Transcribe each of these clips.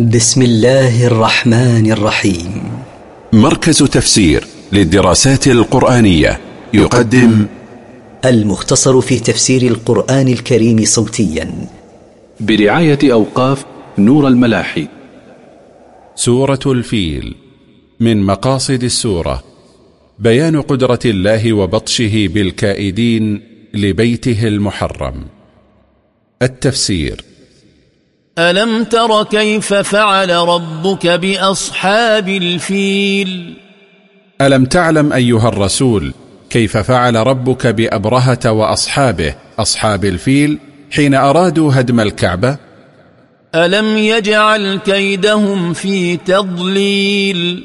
بسم الله الرحمن الرحيم. مركز تفسير للدراسات القرآنية يقدم المختصر في تفسير القرآن الكريم صوتيا. برعاية أوقاف نور الملاحي. سورة الفيل من مقاصد السورة. بيان قدرة الله وبطشه بالكائدين لبيته المحرم. التفسير. ألم تر كيف فعل ربك بأصحاب الفيل؟ ألم تعلم أيها الرسول كيف فعل ربك بأبرهة وأصحابه أصحاب الفيل حين أرادوا هدم الكعبة؟ ألم يجعل كيدهم في تضليل؟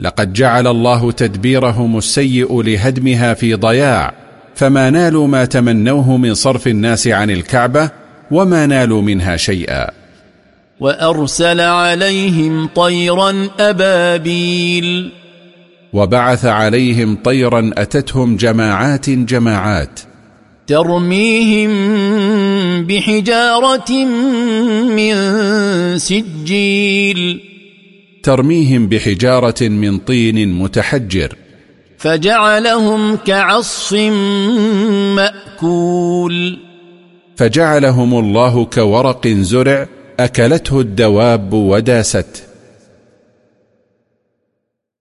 لقد جعل الله تدبيرهم السيء لهدمها في ضياع فما نالوا ما تمنوه من صرف الناس عن الكعبة وما نالوا منها شيئا. وأرسل عليهم طيرا أبابيل. وبعث عليهم طيرا أتتهم جماعات جماعات. ترميهم بحجارة من سجيل. ترميهم بحجارة من طين متحجر. فجعلهم كعصف مأكول. فجعلهم الله كورق زرع أكلته الدواب وداسته